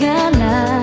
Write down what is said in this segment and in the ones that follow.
segala.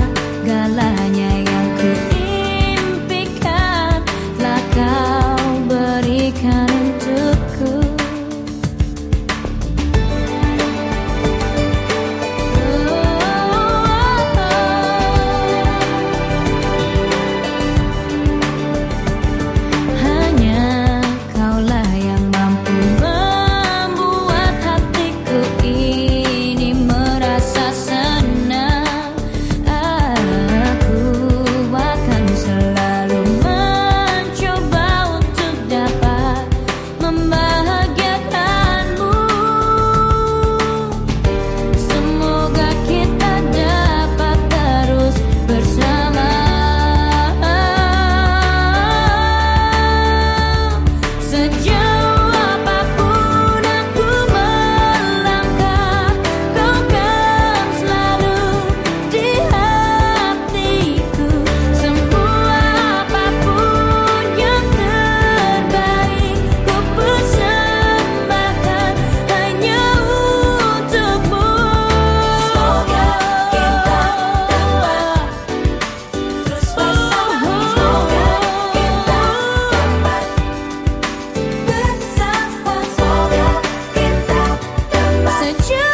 you